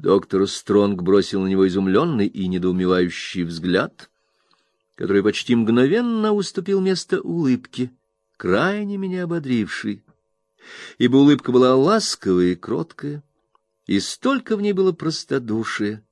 Доктор Стронг бросил на него изумленный и недоумевающий взгляд, который почти мгновенно уступил место улыбке, крайне меня ободрившей, ибо улыбка была ласковая и кроткая, и столько в ней было простодушия,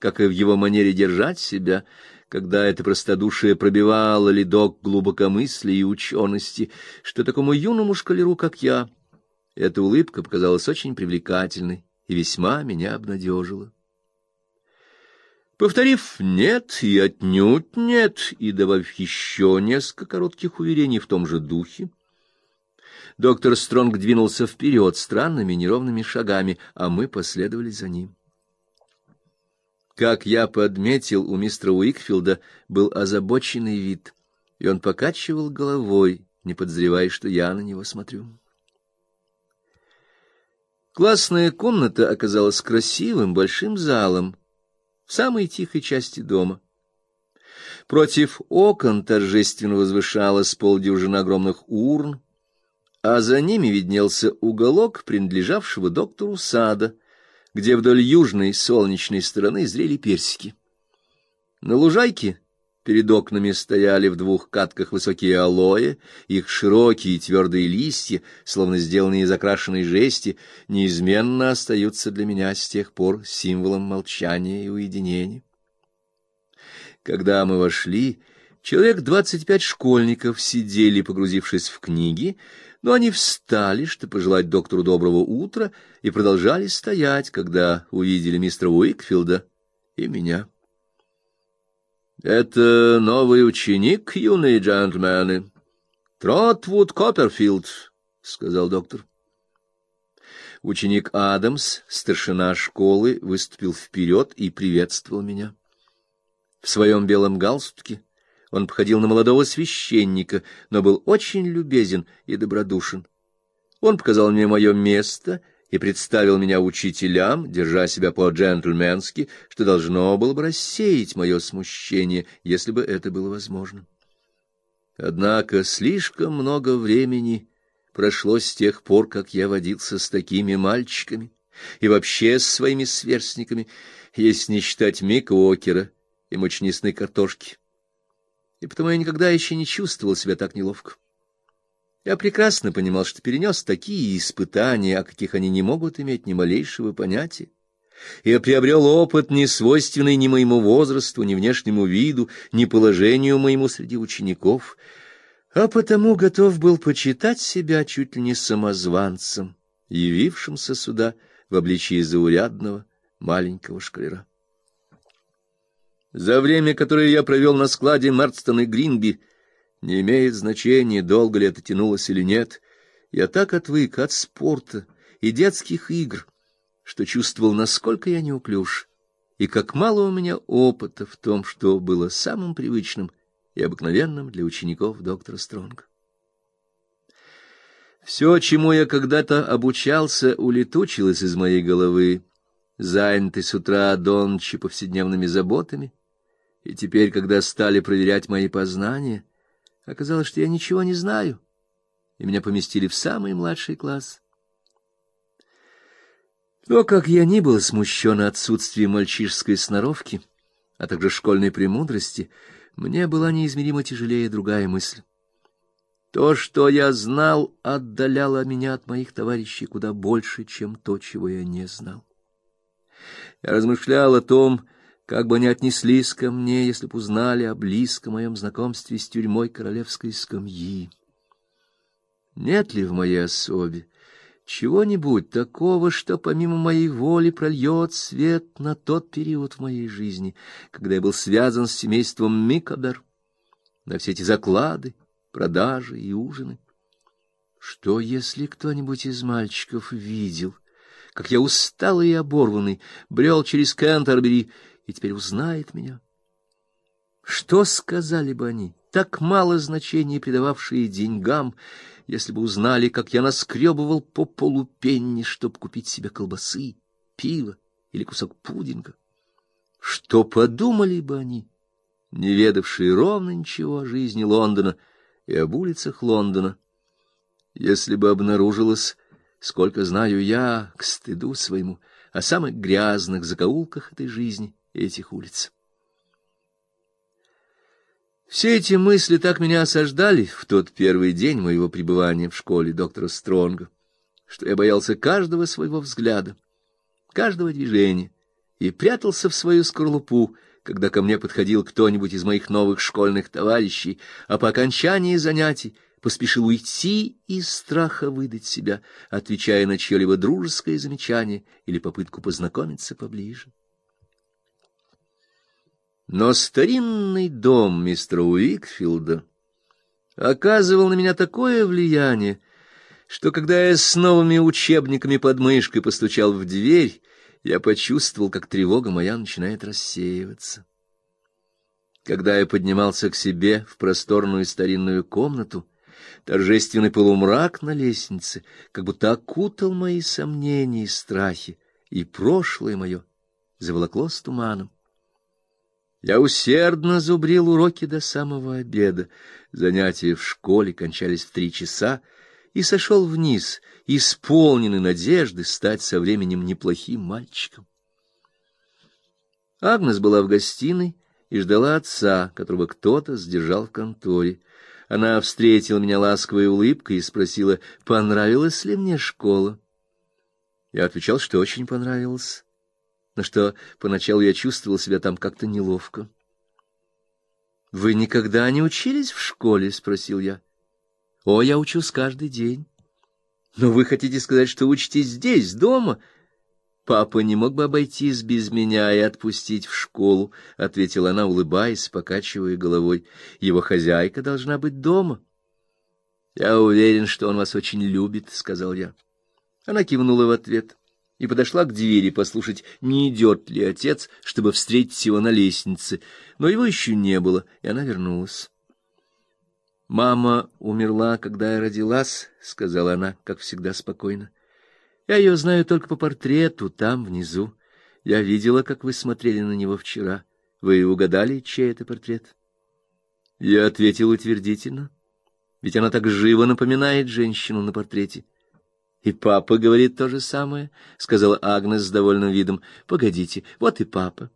как и в его манере держать себя, когда это простодушие пробивало ледок глубокомыслия и учености, что такому юному шкалеру, как я, эта улыбка показалась очень привлекательной и весьма меня обнадежила. Повторив «нет» и «отнюдь нет», и добавив еще несколько коротких уверений в том же духе, доктор Стронг двинулся вперед странными неровными шагами, а мы последовали за ним. Как я подметил, у мистера Уикфилда был озабоченный вид, и он покачивал головой, не подозревая, что я на него смотрю. Классная комната оказалась красивым большим залом в самой тихой части дома. Против окон торжественно возвышалась полдюжина огромных урн, а за ними виднелся уголок, принадлежавшего доктору сада, где вдоль южной солнечной стороны зрели персики. На лужайке Перед окнами стояли в двух катках высокие алоэ, их широкие твердые листья, словно сделанные из окрашенной жести, неизменно остаются для меня с тех пор символом молчания и уединения. Когда мы вошли, человек двадцать пять школьников сидели, погрузившись в книги, но они встали, чтобы пожелать доктору доброго утра, и продолжали стоять, когда увидели мистера Уикфилда и меня. Это новый ученик, юные джентльмены. Тротвуд Копперфилд, сказал доктор. Ученик Адамс, старшина школы, выступил вперед и приветствовал меня. В своем белом галстуке он походил на молодого священника, но был очень любезен и добродушен. Он показал мне мое место — и представил меня учителям, держа себя по-джентльменски, что должно было бы рассеять мое смущение, если бы это было возможно. Однако слишком много времени прошло с тех пор, как я водился с такими мальчиками и вообще с своими сверстниками, если не считать Мика Окера и мучнистной картошки. И потому я никогда еще не чувствовал себя так неловко. Я прекрасно понимал, что перенес такие испытания, о каких они не могут иметь ни малейшего понятия. Я приобрел опыт, не свойственный ни моему возрасту, ни внешнему виду, ни положению моему среди учеников, а потому готов был почитать себя чуть ли не самозванцем, явившимся сюда в обличии заурядного маленького шкалера. За время, которое я провел на складе Марстон и Гринби, не имеет значения, долго ли это тянулось или нет. Я так отвык от спорта и детских игр, что чувствовал, насколько я неуклюж, и как мало у меня опыта в том, что было самым привычным и обыкновенным для учеников доктора Стронга. Все, чему я когда-то обучался, улетучилось из моей головы, занятый с утра до ночи повседневными заботами, и теперь, когда стали проверять мои познания, Оказалось, что я ничего не знаю, и меня поместили в самый младший класс. Но как я ни был смущен отсутствием мальчишеской сноровки, а также школьной премудрости, мне была неизмеримо тяжелее другая мысль. То, что я знал, отдаляло меня от моих товарищей куда больше, чем то, чего я не знал. Я размышлял о том, как бы они отнеслись ко мне, если б узнали о близком моем знакомстве с тюрьмой королевской скамьи? Нет ли в моей особе чего-нибудь такого, что помимо моей воли прольет свет на тот период в моей жизни, когда я был связан с семейством Микадер, на все эти заклады, продажи и ужины? Что, если кто-нибудь из мальчиков видел, как я усталый и оборванный брел через Кентербери и теперь узнает меня. Что сказали бы они, так мало значения придававшие деньгам, если бы узнали, как я наскребывал по полупенни, чтобы купить себе колбасы, пива или кусок пудинга? Что подумали бы они, не ведавшие ровно ничего о жизни Лондона и об улицах Лондона, если бы обнаружилось, сколько знаю я, к стыду своему, о самых грязных закоулках этой жизни этих улиц. Все эти мысли так меня осаждали в тот первый день моего пребывания в школе доктора Стронга, что я боялся каждого своего взгляда, каждого движения и прятался в свою скорлупу, когда ко мне подходил кто-нибудь из моих новых школьных товарищей, а по окончании занятий поспешил уйти из страха выдать себя, отвечая на чье-либо дружеское замечание или попытку познакомиться поближе. Но старинный дом мистера Уикфилда оказывал на меня такое влияние, что когда я с новыми учебниками под мышкой постучал в дверь, я почувствовал, как тревога моя начинает рассеиваться. Когда я поднимался к себе в просторную старинную комнату, торжественный полумрак на лестнице как будто окутал мои сомнения и страхи, и прошлое мое заволоклось туманом. Я усердно зубрил уроки до самого обеда. Занятия в школе кончались в три часа, и сошел вниз, исполненный надежды стать со временем неплохим мальчиком. Агнес была в гостиной и ждала отца, которого кто-то сдержал в конторе. Она встретила меня ласковой улыбкой и спросила, понравилась ли мне школа. Я отвечал, что очень понравилось на что поначалу я чувствовал себя там как-то неловко. Вы никогда не учились в школе, спросил я. О, я учусь каждый день. Но вы хотите сказать, что учитесь здесь, дома? Папа не мог бы обойтись без меня и отпустить в школу, ответила она, улыбаясь, покачивая головой. Его хозяйка должна быть дома. Я уверен, что он вас очень любит, сказал я. Она кивнула в ответ и подошла к двери послушать, не идет ли отец, чтобы встретить его на лестнице, но его еще не было, и она вернулась. Мама умерла, когда я родилась, сказала она, как всегда спокойно. Я ее знаю только по портрету там внизу. Я видела, как вы смотрели на него вчера. Вы угадали, чей это портрет? Я ответил утвердительно, ведь она так живо напоминает женщину на портрете. И папа говорит то же самое, сказала Агнес с довольным видом. Погодите, вот и папа.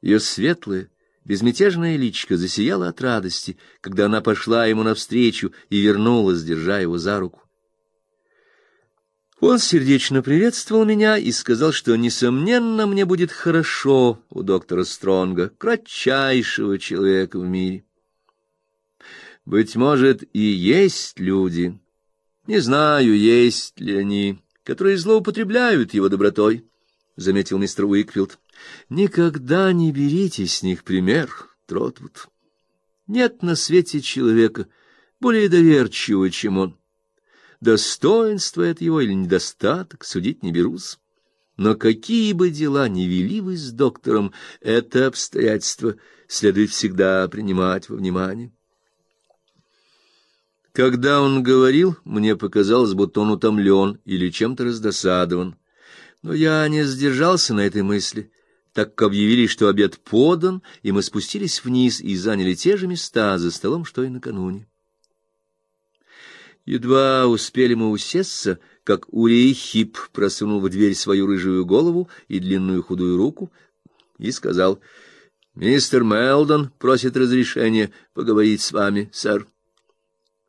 Ее светлое, безмятежное личико засияло от радости, когда она пошла ему навстречу и вернулась, держа его за руку. Он сердечно приветствовал меня и сказал, что несомненно мне будет хорошо у доктора Стронга, кратчайшего человека в мире. Быть может, и есть люди, не знаю, есть ли они, которые злоупотребляют его добротой, заметил мистер Уикфилд. Никогда не берите с них пример, Тротвуд. Нет на свете человека более доверчивого, чем он. Достоинство это его или недостаток судить не берусь. Но какие бы дела ни вели вы с доктором, это обстоятельство следует всегда принимать во внимание. Когда он говорил, мне показалось, будто он утомлен или чем-то раздосадован. Но я не сдержался на этой мысли, так как объявили, что обед подан, и мы спустились вниз и заняли те же места за столом, что и накануне. Едва успели мы усесться, как Урий Хип просунул в дверь свою рыжую голову и длинную худую руку и сказал: "Мистер Мелдон просит разрешения поговорить с вами, сэр".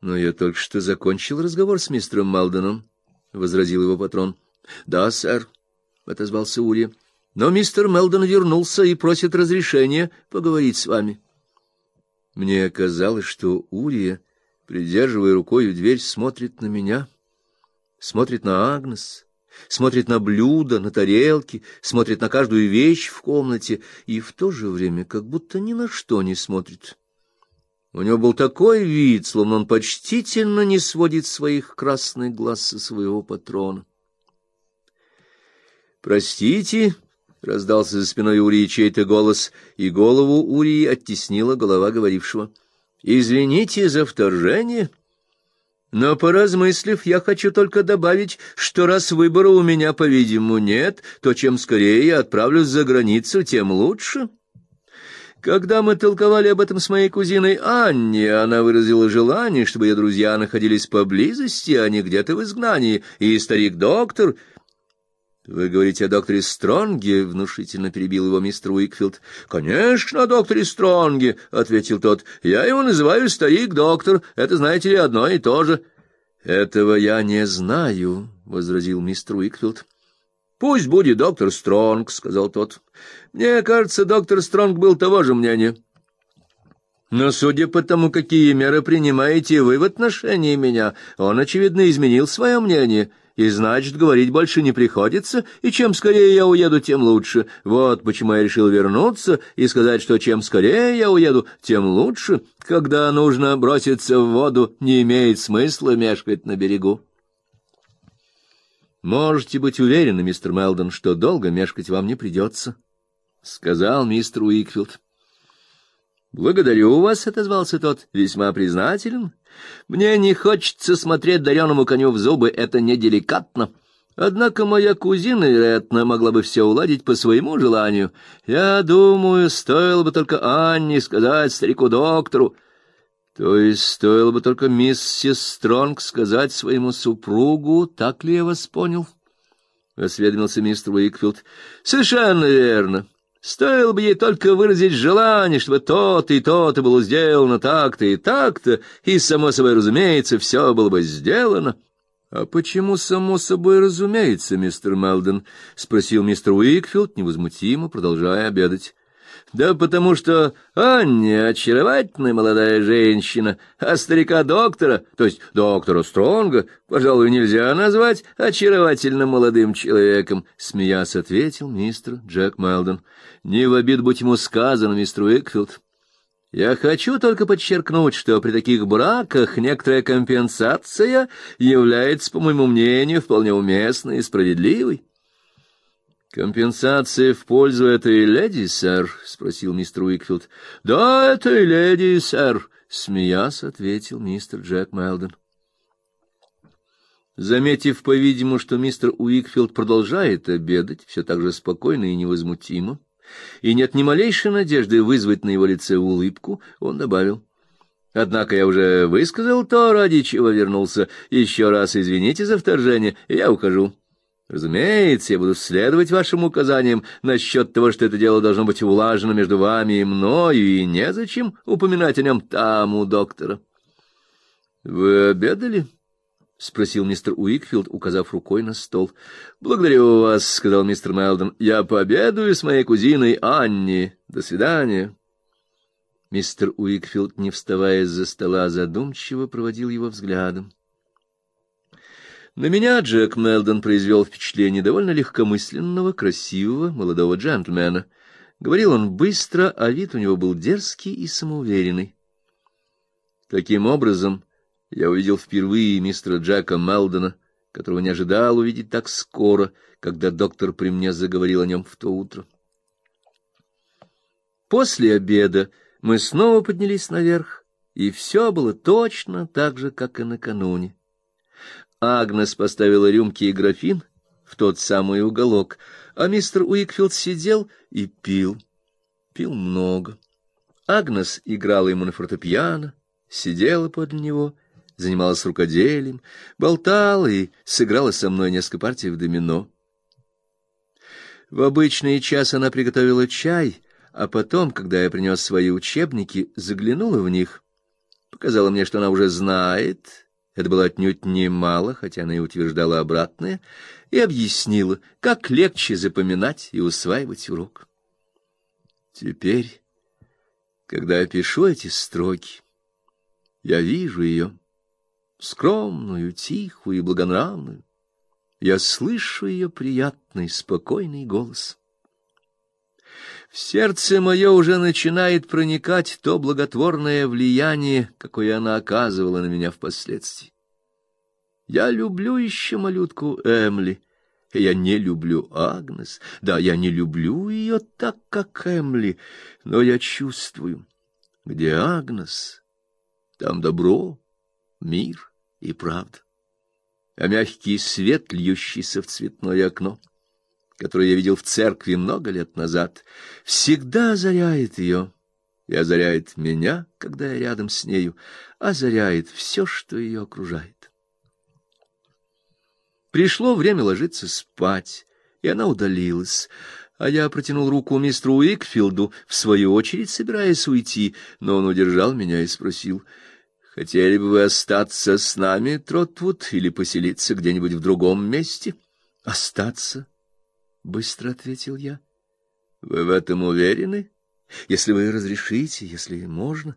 Но я только что закончил разговор с мистером Малденом, возразил его патрон. Да, сэр, отозвался Ури. Но мистер Мелдон вернулся и просит разрешения поговорить с вами. Мне казалось, что Урия, придерживая рукой дверь, смотрит на меня, смотрит на Агнес, смотрит на блюда, на тарелки, смотрит на каждую вещь в комнате и в то же время как будто ни на что не смотрит. У него был такой вид, словно он почтительно не сводит своих красных глаз со своего патрона. Простите, раздался за спиной Урии чей-то голос, и голову Урии оттеснила голова говорившего. Извините за вторжение, но поразмыслив, я хочу только добавить, что раз выбора у меня, по-видимому, нет, то чем скорее я отправлюсь за границу, тем лучше. Когда мы толковали об этом с моей кузиной Анне, она выразила желание, чтобы ее друзья находились поблизости, а не где-то в изгнании, и старик-доктор... Вы говорите о докторе Стронге, внушительно перебил его мистер Уикфилд. Конечно, о докторе Стронге, ответил тот. Я его называю старик доктор. Это, знаете ли, одно и то же. Этого я не знаю, возразил мистер Уикфилд. Пусть будет доктор Стронг, сказал тот. Мне кажется, доктор Стронг был того же мнения. Но судя по тому, какие меры принимаете вы в отношении меня, он очевидно изменил свое мнение и значит, говорить больше не приходится, и чем скорее я уеду, тем лучше. Вот почему я решил вернуться и сказать, что чем скорее я уеду, тем лучше. Когда нужно броситься в воду, не имеет смысла мешкать на берегу. Можете быть уверены, мистер Мелдон, что долго мешкать вам не придется, — сказал мистер Уикфилд. — Благодарю вас, — отозвался тот, — весьма признателен. Мне не хочется смотреть дареному коню в зубы, это неделикатно. Однако моя кузина, вероятно, могла бы все уладить по своему желанию. Я думаю, стоило бы только Анне сказать старику-доктору. То есть стоило бы только миссис Стронг сказать своему супругу, так ли я вас понял? — осведомился мистер Уикфилд. — Совершенно верно. — Стоило бы ей только выразить желание, чтобы то-то и то-то было сделано так-то и так-то, и, само собой разумеется, все было бы сделано. — А почему, само собой разумеется, мистер Мелден? — спросил мистер Уикфилд, невозмутимо, продолжая обедать. Да потому что Анне очаровательная молодая женщина, а старика-доктора, то есть доктора Стронга, пожалуй, нельзя назвать очаровательным молодым человеком, — смеясь ответил мистер Джек Мелдон. — Не в обид будь ему сказано, мистер Уикфилд. Я хочу только подчеркнуть, что при таких браках некоторая компенсация является, по моему мнению, вполне уместной и справедливой. Компенсация в пользу этой леди, сэр, спросил мистер Уикфилд. Да, этой леди, сэр, смеясь, ответил мистер Джек Мелдон. Заметив, по-видимому, что мистер Уикфилд продолжает обедать все так же спокойно и невозмутимо, и нет ни малейшей надежды вызвать на его лице улыбку, он добавил: Однако я уже высказал то, ради чего вернулся. Еще раз извините за вторжение, я ухожу. Разумеется, я буду следовать вашим указаниям насчет того, что это дело должно быть улажено между вами и мною, и незачем упоминать о нем там у доктора. — Вы обедали? — спросил мистер Уикфилд, указав рукой на стол. — Благодарю вас, — сказал мистер Мелдон. — Я пообедаю с моей кузиной Анни. До свидания. Мистер Уикфилд, не вставая из-за стола, задумчиво проводил его взглядом. На меня Джек Мелдон произвел впечатление довольно легкомысленного, красивого молодого джентльмена. Говорил он быстро, а вид у него был дерзкий и самоуверенный. Таким образом, я увидел впервые мистера Джека Мелдона, которого не ожидал увидеть так скоро, когда доктор при мне заговорил о нем в то утро. После обеда мы снова поднялись наверх, и все было точно так же, как и накануне. Агнес поставила рюмки и графин в тот самый уголок, а мистер Уикфилд сидел и пил. Пил много. Агнес играла ему на фортепиано, сидела подле него, занималась рукоделием, болтала и сыграла со мной несколько партий в домино. В обычный час она приготовила чай, а потом, когда я принес свои учебники, заглянула в них, показала мне, что она уже знает это было отнюдь немало, хотя она и утверждала обратное, и объяснила, как легче запоминать и усваивать урок. Теперь, когда я пишу эти строки, я вижу ее, скромную, тихую и благонравную. Я слышу ее приятный, спокойный голос. В сердце мое уже начинает проникать то благотворное влияние, какое она оказывала на меня впоследствии. Я люблю еще малютку Эмли, я не люблю Агнес. Да, я не люблю ее так, как Эмли, но я чувствую, где Агнес, там добро, мир и правда. А мягкий свет, льющийся в цветное окно — которую я видел в церкви много лет назад, всегда озаряет ее и озаряет меня, когда я рядом с нею, озаряет все, что ее окружает. Пришло время ложиться спать, и она удалилась. А я протянул руку мистеру Уикфилду, в свою очередь собираясь уйти, но он удержал меня и спросил, «Хотели бы вы остаться с нами, Тротвуд, или поселиться где-нибудь в другом месте?» «Остаться?» — быстро ответил я. «Вы в этом уверены? Если вы разрешите, если можно».